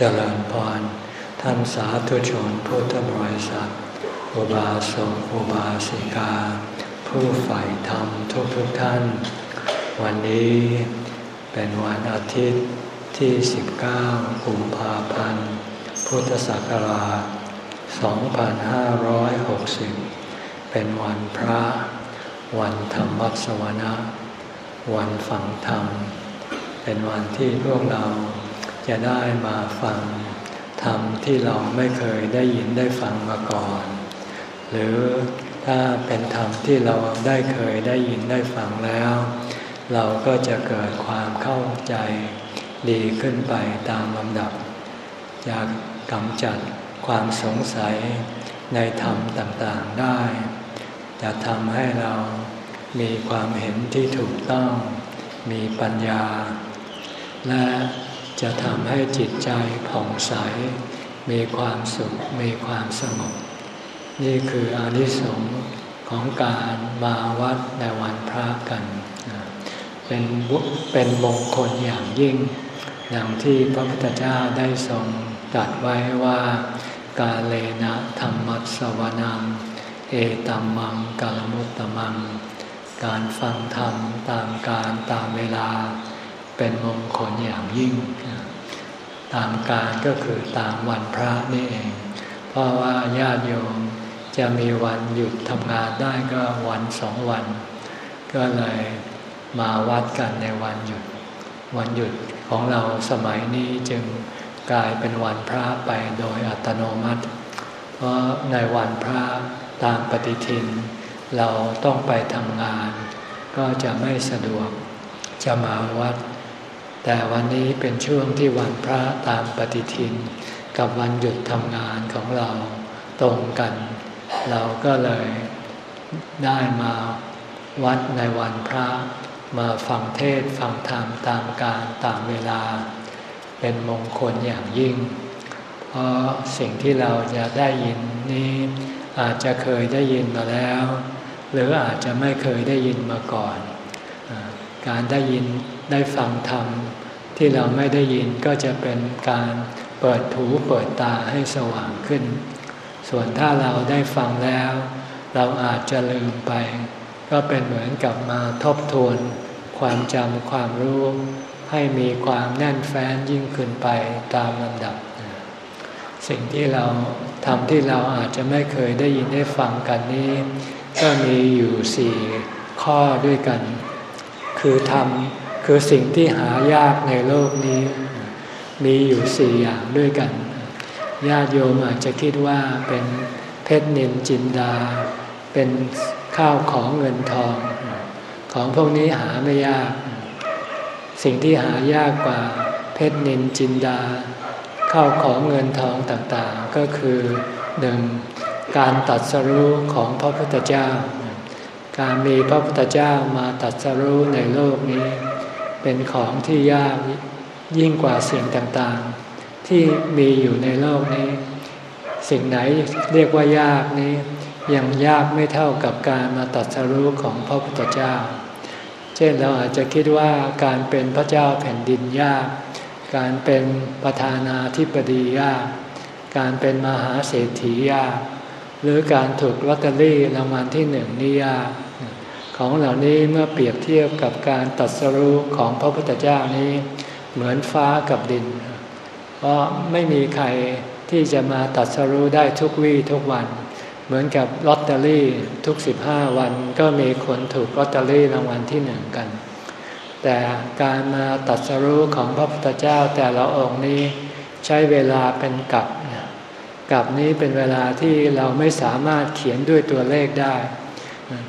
เจริญพรท่านสาธุชนพุทธบริษัท อุบาสกอุบาสิกา ผู้ใฝ่ธรรมทุกทุกท่าน วันนี้เป็นวันอาทิตย์ที่ 19 กุมภาพันธ์ พุทธศักราช 2560 เป็นวันพระ วันธรรมสวนะ วันฝังธรรม เป็นวันที่พวกเรา จะได้มาฟังธรรมที่เราไม่เคยได้ยินได้ฟังมาก่อน หรือถ้าเป็นธรรมที่เราได้เคยได้ยินได้ฟังแล้ว เราก็จะเกิดความเข้าใจดีขึ้นไปตามลำดับจะกำจัดความสงสัยในธรรมต่างๆได้ จะทำให้เรามีความเห็นที่ถูกต้อง มีปัญญา และ จะทำให้จิตใจผ่องใส มีความสุข มีความสงบ นี่คืออานิสงส์ของการมาวัดในวันพระกัน เป็นเป็นมงคลอย่างยิ่งดังที่พระพุทธเจ้าได้ทรงตรัสไว้ว่ากาเลนะธรรมัสวนัง เอตัมมังกาลมุตตมัง การฟังธรรมตามการตามเวลา เป็นมงคลอย่างยิ่ง ตามการก็คือตามวันพระนี่เอง เพราะว่าญาติโยมจะมีวันหยุดทำงานได้ก็วันสองวัน ก็เลยมาวัดกันในวันหยุด วันหยุดของเราสมัยนี้จึงกลายเป็นวันพระไปโดยอัตโนมัติ เพราะในวันพระตามปฏิทิน เราต้องไปทำงาน ก็จะไม่สะดวกจะมาวัด แต่วันนี้เป็นช่วงที่วันพระตามปฏิทิน กับวันหยุดทำงานของเราตรงกัน เราก็เลยได้มาวัดในวันพระมาฟังเทศฟังธรรมตามการตามเวลา เป็นมงคลอย่างยิ่ง เพราะสิ่งที่เราจะได้ยินนี้อาจจะเคยได้ยินมาแล้ว หรืออาจจะไม่เคยได้ยินมาก่อน การได้ยินได้ฟังธรรม ที่เราไม่ได้ยินก็จะเป็นการเปิดหูเปิดตาให้สว่างขึ้น ส่วนถ้าเราได้ฟังแล้ว เราอาจจะลืมไป ก็เป็นเหมือนกับมาทบทวน ความจำความรู้ ให้มีความแน่นแฟ้นยิ่งขึ้นไปตามลำดับ สิ่งที่เราทำที่เราอาจจะไม่เคยได้ยินได้ฟังกันนี้ ก็มีอยู่สี่ข้อด้วยกัน คือทำ คือสิ่งที่หายากในโลกนี้ มีอยู่สี่อย่างด้วยกัน ญาติโยมอาจจะคิดว่าเป็นเพชรนินจินดา เป็นข้าวของเงินทอง ของพวกนี้หาไม่ยาก สิ่งที่หายากกว่าเพชรนินจินดา ข้าวของเงินทองต่างๆ ก็คือหนึ่งการตัดสรู้ของพระพุทธเจ้า การมีพระพุทธเจ้ามาตัดสรู้ในโลกนี้ เป็นของที่ยากยิ่งกว่าสิ่งต่างๆ ที่มีอยู่ในโลกนี้ สิ่งไหนเรียกว่ายากนี้ ยังยากไม่เท่ากับการมาตัดสรู้ของพระพุทธเจ้า เช่นเราอาจจะคิดว่าการเป็นพระเจ้าแผ่นดินยาก การเป็นประธานาธิบดียาก การเป็นมหาเศรษฐียาก หรือการถูกลอตเตอรี่รางวัลที่หนึ่งนี่ยาก ของเหล่านี้เมื่อเปรียบเทียบกับการตัดสรู้ของพระพุทธเจ้านี้ เหมือนฟ้ากับดิน เพราะไม่มีใครที่จะมาตัดสรู้ได้ทุกวี่ทุกวัน เหมือนกับลอตเตอรี่ทุกสิบห้าวันก็มีคนถูกลอตเตอรี่รางวัลที่หนึ่งกัน แต่การมาตัดสรู้ของพระพุทธเจ้าแต่ละองค์นี้ใช้เวลาเป็นกับกับนี้เป็นเวลาที่เราไม่สามารถเขียนด้วยตัวเลขได้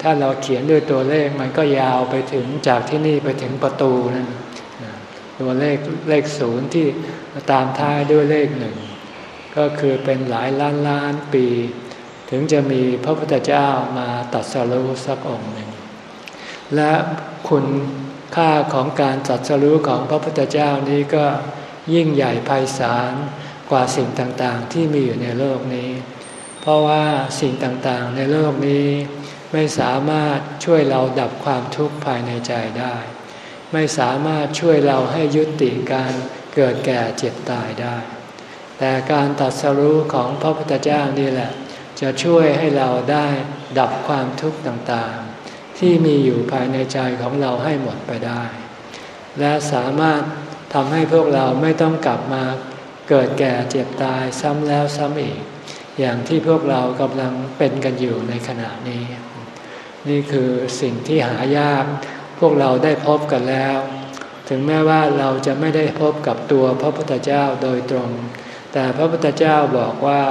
ถ้าเราเขียนด้วยตัวเลขมันก็ยาวไปถึงจากที่นี่ไปถึงประตูนั่นตัวเลขเลขศูนย์ที่ตามท้ายด้วยเลขหนึ่งก็คือเป็นหลายล้านล้านปี ถึงจะมีพระพุทธเจ้ามาตัดสรู้สักองค์หนึ่ง และคุณค่าของการตัดสรู้ของพระพุทธเจ้านี้ก็ยิ่งใหญ่ไพศาลกว่าสิ่งต่างๆ ที่มีอยู่ในโลกนี้ เพราะว่าสิ่งต่างๆในโลกนี้ ไม่สามารถช่วยเราดับความทุกข์ภายในใจได้ ไม่สามารถช่วยเราให้ยุติการเกิดแก่เจ็บตายได้ แต่การตัดสรู้ของพระพุทธเจ้านี่แหละ จะช่วยให้เราได้ดับความทุกข์ต่างๆ ที่มีอยู่ภายในใจของเราให้หมดไปได้ และสามารถทำให้พวกเราไม่ต้องกลับมาเกิดแก่เจ็บตายซ้ำแล้วซ้ำอีก อย่างที่พวกเรากำลังเป็นกันอยู่ในขณะนี้ นี่คือสิ่งที่หายาก พวกเราได้พบกันแล้ว ถึงแม้ว่าเราจะไม่ได้พบกับตัวพระพุทธเจ้าโดยตรง แต่พระพุทธเจ้าบอกว่า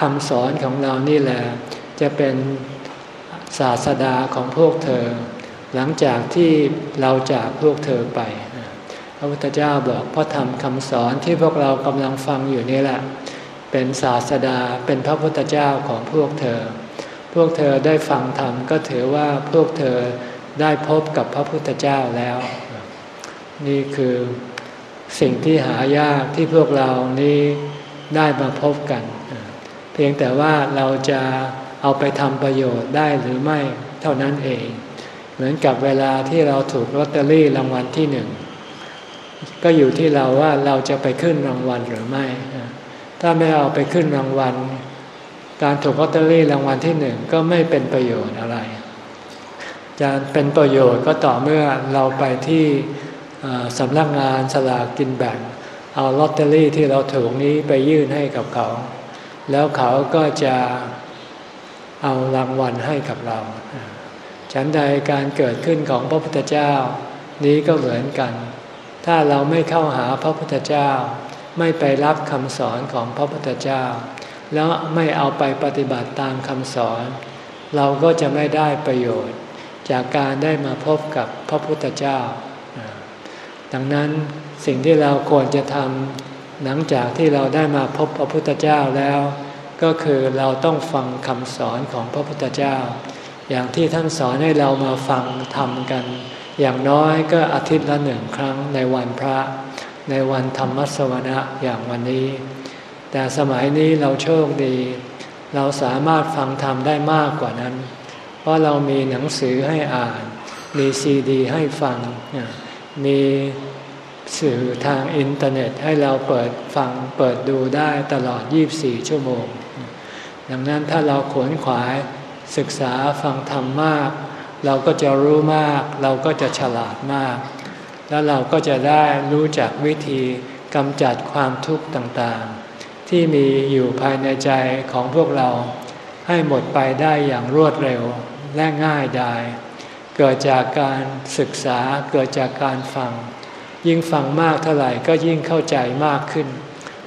คำสอนของเรานี่แหละ จะเป็นศาสดาของพวกเธอ หลังจากที่เราจากพวกเธอไป พระพุทธเจ้าบอกพระธรรมคำสอนที่พวกเรากำลังฟังอยู่นี่แหละ เป็นศาสดาเป็นพระพุทธเจ้าของพวกเธอ พวกเธอได้ฟังธรรมก็ถือว่าพวกเธอได้พบกับพระพุทธเจ้าแล้ว นี่คือสิ่งที่หายากที่พวกเรานี้ได้มาพบกัน เพียงแต่ว่าเราจะเอาไปทำประโยชน์ได้หรือไม่เท่านั้นเอง เหมือนกับเวลาที่เราถูกลอตเตอรี่รางวัลที่หนึ่งก็อยู่ที่เราว่าเราจะไปขึ้นรางวัลหรือไม่ ถ้าไม่เอาไปขึ้นรางวัล การถูกลอตเตอรี่รางวัลที่หนึ่งก็ไม่เป็นประโยชน์อะไร จะเป็นประโยชน์ก็ต่อเมื่อเราไปที่สำนักงานสลากกินแบ่ง เอาลอตเตอรี่ที่เราถูกนี้ไปยื่นให้กับเขา แล้วเขาก็จะเอารางวัลให้กับเรา ฉันใดการเกิดขึ้นของพระพุทธเจ้า นี้ก็เหมือนกัน ถ้าเราไม่เข้าหาพระพุทธเจ้า ไม่ไปรับคำสอนของพระพุทธเจ้า แล้วไม่เอาไปปฏิบัติตามคำสอน เราก็จะไม่ได้ประโยชน์ จากการได้มาพบกับพระพุทธเจ้า ดังนั้นสิ่งที่เราควรจะทำหลังจากที่เราได้มาพบพระพุทธเจ้าแล้ว ก็คือเราต้องฟังคำสอนของพระพุทธเจ้า อย่างที่ท่านสอนให้เรามาฟังธรรมกัน อย่างน้อยก็อาทิตย์ละหนึ่งครั้งในวันพระ ในวันธรรมสวนะอย่างวันนี้ แต่สมัยนี้เราโชคดี เราสามารถฟังธรรมได้มากกว่านั้น เพราะเรามีหนังสือให้อ่าน มีซีดีให้ฟัง มีสื่อทางอินเทอร์เน็ตให้เราเปิดฟังเปิดดูได้ตลอด 24 ชั่วโมง ดังนั้นถ้าเราขวนขวายศึกษาฟังธรรมมาก เราก็จะรู้มาก เราก็จะฉลาดมาก แล้วเราก็จะได้รู้จักวิธีกำจัดความทุกข์ต่างๆ ที่มีอยู่ภายในใจของพวกเรา ให้หมดไปได้อย่างรวดเร็วและง่ายดายเกิดจากการศึกษาเกิดจากการฟัง ยิ่งฟังมากเท่าไหร่ก็ยิ่งเข้าใจมากขึ้น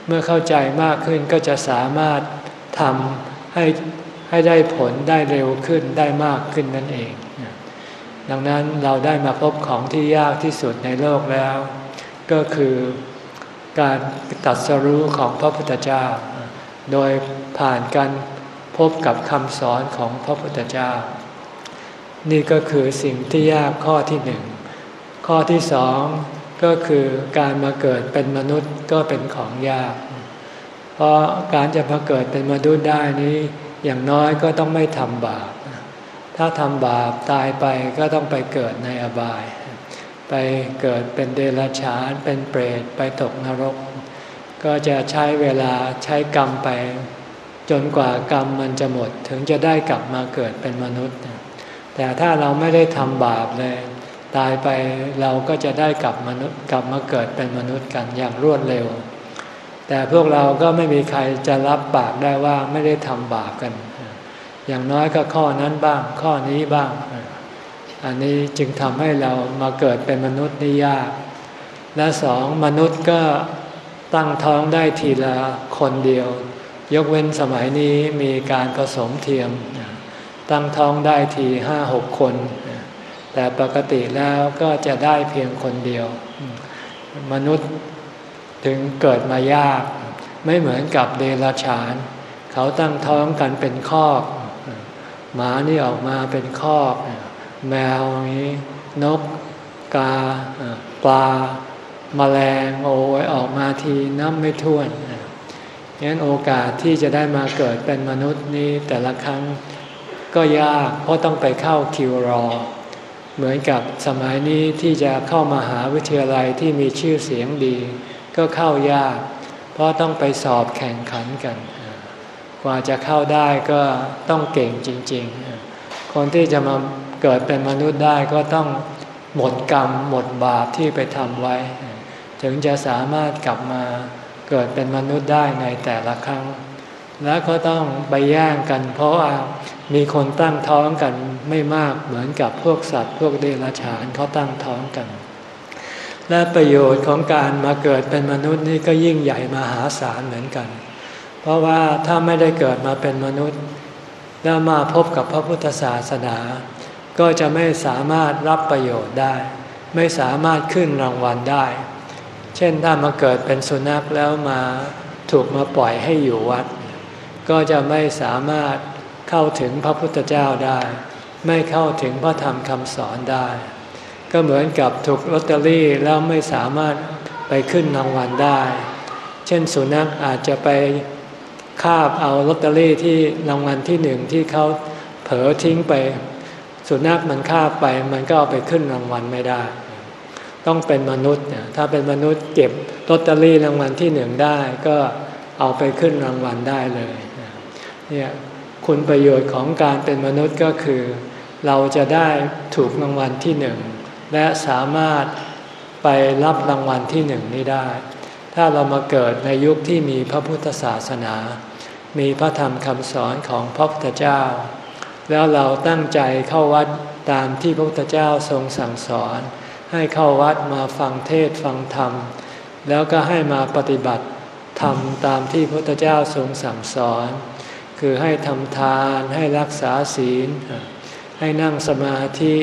เมื่อเข้าใจมากขึ้นก็จะสามารถทำให้ให้ได้ผลได้เร็วขึ้นได้มากขึ้นนั่นเอง ดังนั้นเราได้มาพบของที่ยากที่สุดในโลกแล้ว ก็คือ การตัดสรู้ของพระพุทธเจ้า โดยผ่านการพบกับคำสอนของพระพุทธเจ้า นี่ก็คือสิ่งที่ยากข้อที่หนึ่ง ข้อที่สองก็คือการมาเกิดเป็นมนุษย์ก็เป็นของยาก เพราะการจะมาเกิดเป็นมนุษย์ได้นี้อย่างน้อยก็ต้องไม่ทำบาป ถ้าทำบาปตายไปก็ต้องไปเกิดในอบาย ไปเกิดเป็นเดรัจฉานเป็นเปรตไปตกนรก ก็จะใช้เวลาใช้กรรมไป จนกว่ากรรมมันจะหมดถึงจะได้กลับมาเกิดเป็นมนุษย์ แต่ถ้าเราไม่ได้ทำบาปเลย ตายไปเราก็จะได้กลับมนุษย์กลับมาเกิดเป็นมนุษย์กันอย่างรวดเร็ว แต่พวกเราก็ไม่มีใครจะรับปากได้ว่าไม่ได้ทำบาปกัน อย่างน้อยก็ข้อนั้นบ้าง ข้อนี้บ้าง อันนี้จึงทำให้เรามาเกิดเป็นมนุษย์นี่ยาก และสองมนุษย์ก็ตั้งท้องได้ทีละคนเดียว ยกเว้นสมัยนี้มีการผสมเทียม ตั้งท้องได้ทีห้าหกคน แต่ปกติแล้วก็จะได้เพียงคนเดียว มนุษย์ถึงเกิดมายาก ไม่เหมือนกับเดรัจฉาน เขาตั้งท้องกันเป็นคอก หมานี่ออกมาเป็นคอก แมวนี้นก กาปลามาแมลงโอ้ยออกมาทีน้ำไม่ท่วนงั้นโอกาสที่จะได้มาเกิดเป็นมนุษย์นี้แต่ละครั้งก็ยากเพราะต้องไปเข้าคิวรอ เหมือนกับสมัยนี้ที่จะเข้ามาหาวิทยาลัยที่มีชื่อเสียงดี ก็เข้ายาก เพเพราะต้องไปสอบแข่งขันกัน กว่าจะเข้าได้ก็ต้องเก่งจริง ๆ คนที่จะมา เกิดเป็นมนุษย์ได้ก็ต้องหมดกรรมหมดบาปที่ไปทำไว้ ถึงจะสามารถกลับมาเกิดเป็นมนุษย์ได้ในแต่ละครั้ง แล้วก็ต้องไปแย่งกัน เพราะว่ามีคนตั้งท้องกันไม่มากเหมือนกับพวกสัตว์ พวกเดรัจฉานเขาตั้งท้องกัน และประโยชน์ของการมาเกิดเป็นมนุษย์นี่ก็ยิ่งใหญ่มหาศาลเหมือนกัน เพราะว่าถ้าไม่ได้เกิดมาเป็นมนุษย์ แล้วมาพบกับพระพุทธศาสนา ก็จะไม่สามารถรับประโยชน์ได้ ไม่สามารถขึ้นรางวัลได้ เช่นถ้ามาเกิดเป็นสุนัขแล้วมาถูกมาปล่อยให้อยู่วัด ก็จะไม่สามารถเข้าถึงพระพุทธเจ้าได้ ไม่เข้าถึงพระธรรมคำสอนได้ ก็เหมือนกับถูกลอตเตอรี่แล้วไม่สามารถไปขึ้นรางวัลได้ เช่นสุนัขอาจจะไปคาบเอาลอตเตอรี่ที่รางวัลที่หนึ่งที่เขาเผลอทิ้งไป สุนัขมันคาไปมันก็เอาไปขึ้นรางวัลไม่ได้ ต้องเป็นมนุษย์เนี่ยถ้าเป็นมนุษย์เก็บลอตเตอรี่รางวัลที่หนึ่งได้ก็เอาไปขึ้นรางวัลได้เลยเนี่ยคุณประโยชน์ของการเป็นมนุษย์ก็คือ เราจะได้ถูกรางวัลที่หนึ่งและสามารถไปรับรางวัลที่หนึ่งนี้ได้ ถ้าเรามาเกิดในยุคที่มีพระพุทธศาสนา มีพระธรรมคำสอนของพระพุทธเจ้า แล้วเราตั้งใจเข้าวัดตามที่พระพุทธเจ้าทรงสั่งสอน ให้เข้าวัดมาฟังเทศฟังธรรม แล้วก็ให้มาปฏิบัติธรรมตามที่พระพุทธเจ้าทรงสั่งสอน คือให้ทำทานให้รักษาศีล ให้นั่งสมาธิ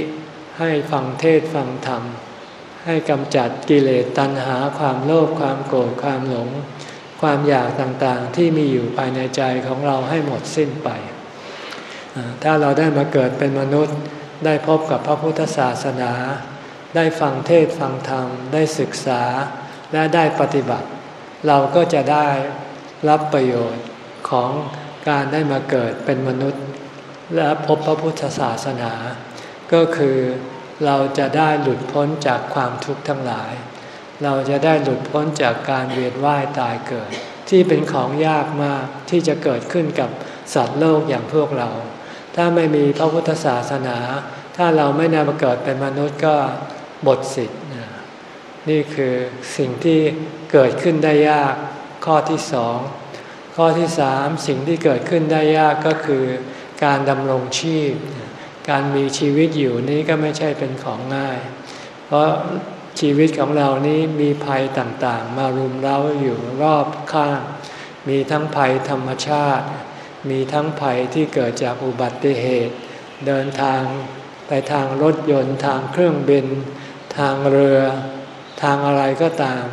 ให้ฟังเทศฟังธรรม ให้กำจัดกิเลสตัณหาความโลภความโกรธความหลง ความอยากต่างๆที่มีอยู่ภายในใจของเราให้หมดสิ้นไป ถ้าเราได้มาเกิดเป็นมนุษย์ ได้พบกับพระพุทธศาสนา ได้ฟังเทศฟังธรรม ได้ศึกษาและได้ปฏิบัติ เราก็จะได้รับประโยชน์ของการได้มาเกิดเป็นมนุษย์ และพบพระพุทธศาสนา ก็คือเราจะได้หลุดพ้นจากความทุกข์ทั้งหลาย เราจะได้หลุดพ้นจากการเวียนว่ายตายเกิด ที่เป็นของยากมากที่จะเกิดขึ้นกับสัตว์โลกอย่างพวกเรา ถ้าไม่มีพระพุทธศาสนา ถ้าเราไม่นำมาเกิดเป็นมนุษย์ก็หมดสิทธิ์นี่คือสิ่งที่เกิดขึ้นได้ยากข้อที่สองข้อที่สามสิ่งที่เกิดขึ้นได้ยากก็คือการดำรงชีพ การมีชีวิตอยู่นี้ก็ไม่ใช่เป็นของง่าย เพราะชีวิตของเรานี้มีภัยต่างๆ มารุมเร้าอยู่รอบข้าง มีทั้งภัยธรรมชาติ มีทั้งภัยที่เกิดจากอุบัติเหตุ เดินทางไปทางรถยนต์ทางเครื่องบิน ทางเรือ ทางอะไรก็ตาม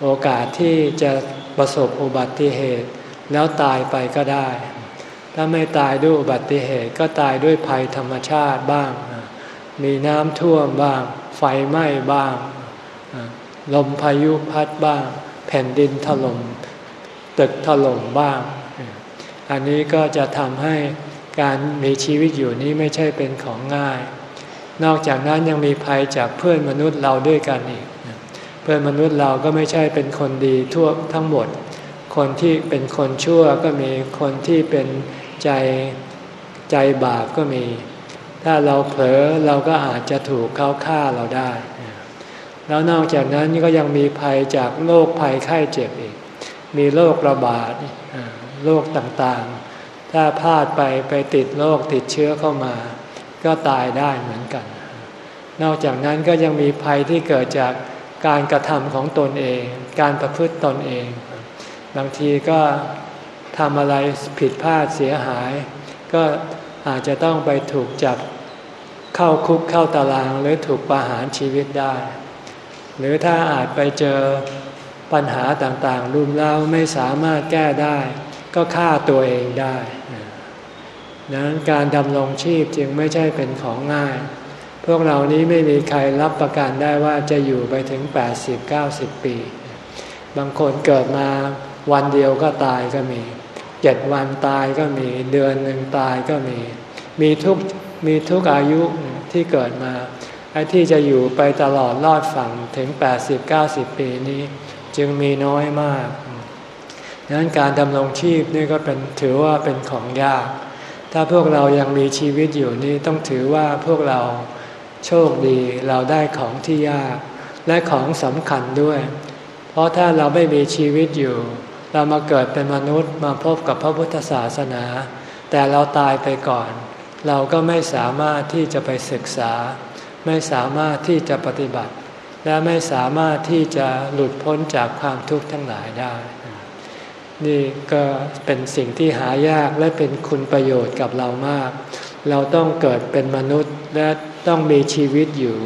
โอกาสที่จะประสบอุบัติเหตุ แล้วตายไปก็ได้ ถ้าไม่ตายด้วยอุบัติเหตุก็ตายด้วยภัยธรรมชาติบ้าง มีน้ำท่วมบ้าง ไฟไหม้บ้าง ลมพายุพัดบ้าง แผ่นดินถลม่มตึกถล่มบ้าง อันนี้ก็จะทำให้การมีชีวิตอยู่นี้ไม่ใช่เป็นของง่าย นอกจากนั้นยังมีภัยจากเพื่อนมนุษย์เราด้วยกันอีก เพื่อนมนุษย์เราก็ไม่ใช่เป็นคนดีทั่วทั้งหมด คนที่เป็นคนชั่วก็มี คนที่เป็นใจใจบาปก็มี ถ้าเราเผลอเราก็อาจจะถูกเขาฆ่าเราได้ แล้วนอกจากนั้นก็ยังมีภัยจากโรคภัยไข้เจ็บอีก มีโรคระบาด โรคต่างๆ ถ้าพลาดไปไปติดโรคติดเชื้อเข้ามา ก็ตายได้เหมือนกัน นอกจากนั้นก็ยังมีภัยที่เกิดจากการกระทำของตนเอง การประพฤติตนเอง บางทีก็ทำอะไรผิดพลาดเสียหาย ก็อาจจะต้องไปถูกจับเข้าคุกเข้าตารางหรือถูกประหารชีวิตได้ หรือถ้าอาจไปเจอปัญหาต่างๆรุมเร้าไม่สามารถแก้ได้ ก็ฆ่าตัวเองได้ดังนั้นการดำรงชีพจึงไม่ใช่เป็นของง่าย พวกเรานี้ไม่มีใครรับประกันได้ว่าจะอยู่ไปถึง 80-90 ปี บางคนเกิดมาวันเดียวก็ตายก็มี เจ็ดวันตายก็มี เดือนหนึ่งตายก็มี มีทุกมีทุกอายุที่เกิดมา ไอ้ที่จะอยู่ไปตลอดรอดฝั่งถึง 80-90 ปีนี้ จึงมีน้อยมาก ดังนั้นการดำรงชีพนี่ก็เป็นถือว่าเป็นของยาก ถ้าพวกเรายังมีชีวิตอยู่นี่ต้องถือว่าพวกเราโชคดีเราได้ของที่ยาก และของสำคัญด้วย เพราะถ้าเราไม่มีชีวิตอยู่ เรามาเกิดเป็นมนุษย์มาพบกับพระพุทธศาสนา แต่เราตายไปก่อน เราก็ไม่สามารถที่จะไปศึกษา ไม่สามารถที่จะปฏิบัติ และไม่สามารถที่จะหลุดพ้นจากความทุกข์ทั้งหลายได้ นี่ก็เป็นสิ่งที่หายากและเป็นคุณประโยชน์กับเรามาก เราต้องเกิดเป็นมนุษย์และต้องมีชีวิตอยู่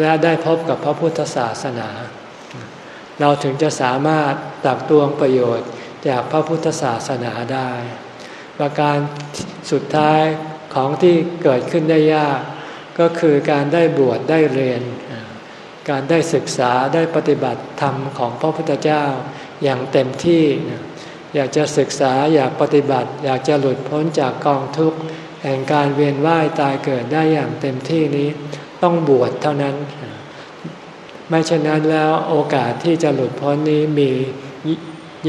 และได้พบกับพระพุทธศาสนา เราถึงจะสามารถตักตวงประโยชน์จากพระพุทธศาสนาได้ ประการสุดท้ายของที่เกิดขึ้นได้ยาก ก็คือการได้บวชได้เรียน การได้ศึกษาได้ปฏิบัติธรรมของพระพุทธเจ้าอย่างเต็มที่ อยากจะศึกษาอยากปฏิบัติ อยากจะหลุดพ้นจากกองทุกข์แห่งการเวียนว่ายตายเกิดได้อย่างเต็มที่นี้ต้องบวชเท่านั้น ไม่เช่นนั้นแล้วโอกาสที่จะหลุดพ้นนี้มี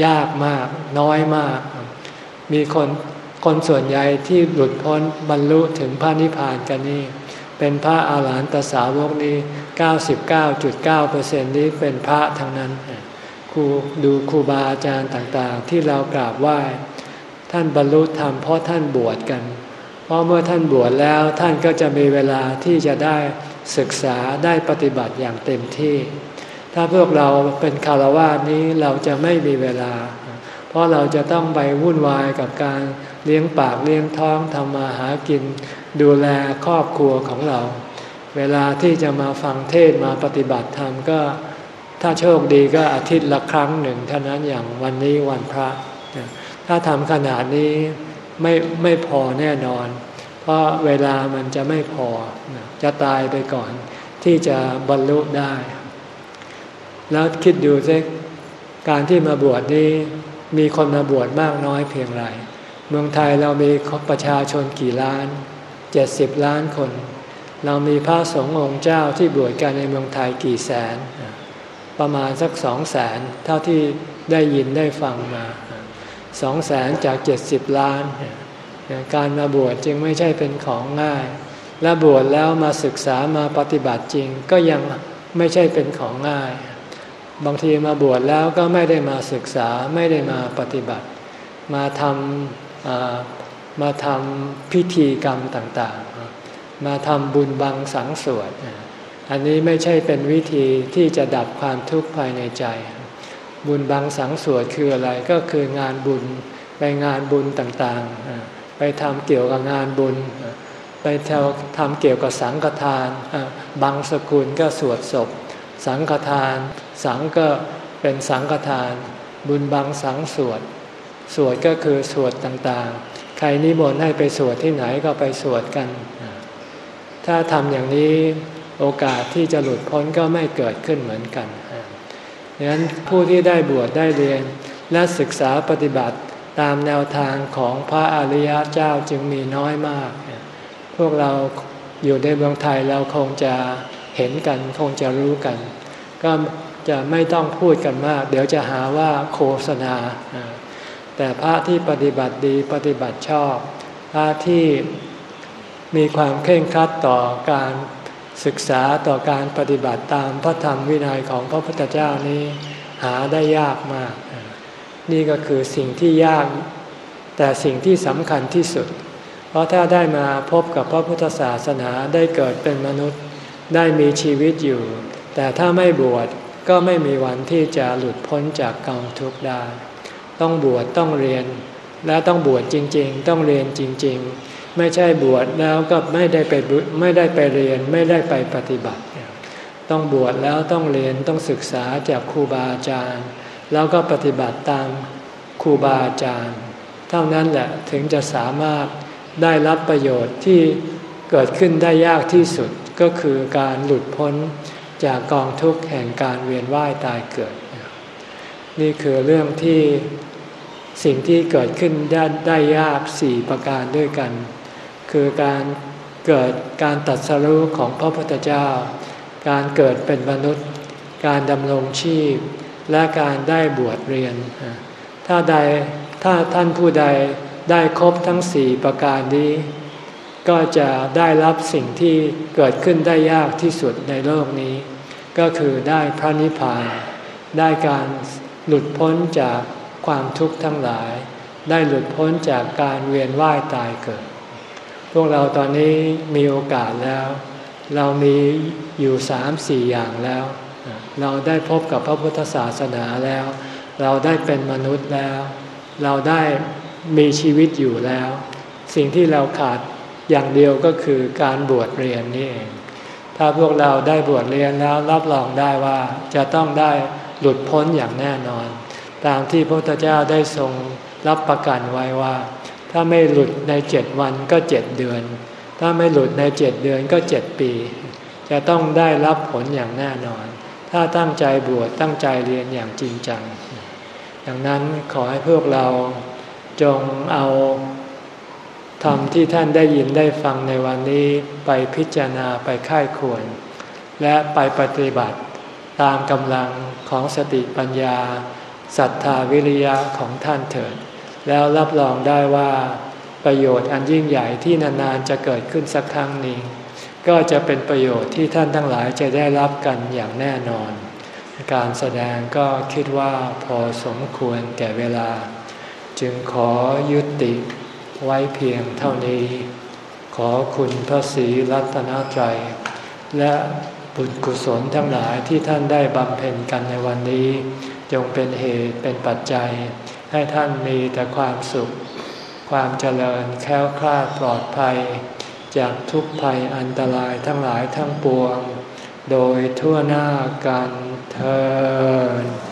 ยากมาก น้อยมาก มีคนคนส่วนใหญ่ที่หลุดพ้นบรรลุถึงพระนิพพานกันนี่เป็นพระอาหารหันตสาวกนี้ 99.9%นี้เป็นพระทั้งนั้น ครูดูครูบาอาจารย์ต่างๆ ที่เรากราบไหว้ท่านบรรลุธรรมเพราะท่านบวชกัน เพราะเมื่อท่านบวชแล้วท่านก็จะมีเวลาที่จะได้ศึกษาได้ปฏิบัติอย่างเต็มที่ ถ้าพวกเราเป็นคารวะนี้เราจะไม่มีเวลา เพราะเราจะต้องไปวุ่นวายกับการเลี้ยงปากเลี้ยงท้องทำมาหากิน ดูแลครอบครัวของเรา เวลาที่จะมาฟังเทศมาปฏิบัติธรรมก็ ถ้าโชคดีก็อาทิตย์ละครั้งหนึ่งเท่านั้นอย่างวันนี้วันพระ ถ้าทำขนาดนี้ไม่ไม่พอแน่นอน เพราะเวลามันจะไม่พอ จะตายไปก่อนที่จะบรรลุได้ แล้วคิดดูซิการที่มาบวชนี้มีคนมาบวชมากน้อยเพียงไร เมืองไทยเรามีประชาชนกี่ล้านเจ็ดสิบล้านคน เรามีพระสงฆ์องค์เจ้าที่บวชกันในเมืองไทยกี่แสน ประมาณสักสองแสนเท่าที่ได้ยินได้ฟังมาสองแสนจากเจ็ดสิบล้าน การมาบวชจึงไม่ใช่เป็นของง่าย และบวชแล้วมาศึกษามาปฏิบัติจริงก็ยังไม่ใช่เป็นของง่าย บางทีมาบวชแล้วก็ไม่ได้มาศึกษาไม่ได้มาปฏิบัติ มาทำมาทำพิธีกรรมต่างๆ มาทำบุญบังสังสวด อันนี้ไม่ใช่เป็นวิธีที่จะดับความทุกข์ภายในใจ บุญบางสังสวดคืออะไรก็คืองานบุญไปงานบุญต่างๆ ไปทำเกี่ยวกับงานบุญ ไปทำเกี่ยวกับสังฆทาน บางสกุลก็สวดศพ สังฆทาน สังก็เป็นสังฆทาน บุญบางสังสวด สวดก็คือสวดต่างๆ ใครนิมนต์ให้ไปสวดที่ไหนก็ไปสวดกัน ถ้าทำอย่างนี้ โอกาสที่จะหลุดพ้นก็ไม่เกิดขึ้นเหมือนกันดังนั้นผู้ที่ได้บวชได้เรียน และศึกษาปฏิบัติตามแนวทางของพระอริยเจ้าจึงมีน้อยมาก พวกเราอยู่ในเมืองไทยเราคงจะเห็นกันคงจะรู้กัน ก็จะไม่ต้องพูดกันมาก เดี๋ยวจะหาว่าโฆษณา แต่พระที่ปฏิบัติดีปฏิบัติชอบ พระที่มีความเคร่งครัดต่อการ ศึกษาต่อการปฏิบัติตามพระธรรมวินัยของพระพุทธเจ้านี้หาได้ยากมาก นี่ก็คือสิ่งที่ยาก แต่สิ่งที่สำคัญที่สุด เพราะถ้าได้มาพบกับพระพุทธศาสนาได้เกิดเป็นมนุษย์ได้มีชีวิตอยู่ แต่ถ้าไม่บวชก็ไม่มีวันที่จะหลุดพ้นจากกองทุกข์ได้ ต้องบวชต้องเรียน และต้องบวชจริง ๆ ต้องเรียนจริง ๆ ไม่ใช่บวชแล้วก็ไม่ได้ไปไม่ได้ไปเรียนไม่ได้ไปปฏิบัติ ต้องบวชแล้วต้องเรียนต้องศึกษาจากครูบาอาจารย์ แล้วก็ปฏิบัติตามครูบาอาจารย์ เท่านั้นแหละถึงจะสามารถได้รับประโยชน์ที่เกิดขึ้นได้ยากที่สุดก็คือการหลุดพ้นจากกองทุกข์แห่งการเวียนว่ายตายเกิด นี่คือเรื่องที่สิ่งที่เกิดขึ้นได้ได้ยากสี่ประการด้วยกัน คือการเกิดการตัดสรู้ของพระพุทธเจ้า การเกิดเป็นมนุษย์ การดำรงชีพ และการได้บวชเรียน ถ้าใดถ้าท่านผู้ใดได้ครบทั้งสี่ประการนี้ ก็จะได้รับสิ่งที่เกิดขึ้นได้ยากที่สุดในโลกนี้ ก็คือได้พระนิพพาน ได้การหลุดพ้นจากความทุกข์ทั้งหลาย ได้หลุดพ้นจากการเวียนว่ายตายเกิด พวกเราตอนนี้มีโอกาสแล้ว เรามีอยู่สามสี่อย่างแล้ว เราได้พบกับพระพุทธศาสนาแล้ว เราได้เป็นมนุษย์แล้ว เราได้มีชีวิตอยู่แล้ว สิ่งที่เราขาดอย่างเดียวก็คือการบวชเรียนนี่เองถ้าพวกเราได้บวชเรียนแล้วรับรองได้ว่าจะต้องได้หลุดพ้นอย่างแน่นอน ตามที่พระพุทธเจ้าได้ทรงรับประกันไว้ว่า ถ้าไม่หลุดในเจ็ดวันก็เจ็ดเดือน ถ้าไม่หลุดในเจ็ดเดือนก็เจ็ดปี จะต้องได้รับผลอย่างแน่นอน ถ้าตั้งใจบวชตั้งใจเรียนอย่างจริงจัง ดังนั้นขอให้พวกเราจงเอาธรรมที่ท่านได้ยินได้ฟังในวันนี้ไปพิจารณาไปค่ายควร และไปปฏิบัติตามกำลังของสติปัญญาศรัทธาวิริยะของท่านเถิด แล้วรับรองได้ว่าประโยชน์อันยิ่งใหญ่ที่นานๆจะเกิดขึ้นสักครั้งนี้ ก็จะเป็นประโยชน์ที่ท่านทั้งหลายจะได้รับกันอย่างแน่นอน การแสดงก็คิดว่าพอสมควรแก่เวลา จึงขอยุติไว้เพียงเท่านี้ ขอคุณพระศรีรัตนตรัยและบุญกุศลทั้งหลายที่ท่านได้บำเพ็ญกันในวันนี้ จงเป็นเหตุเป็นปัจจัย ให้ท่านมีแต่ความสุข ความเจริญแค้วคลาดปลอดภัย จากทุกภัยอันตรายทั้งหลายทั้งปวง โดยทั่วหน้ากันเธอ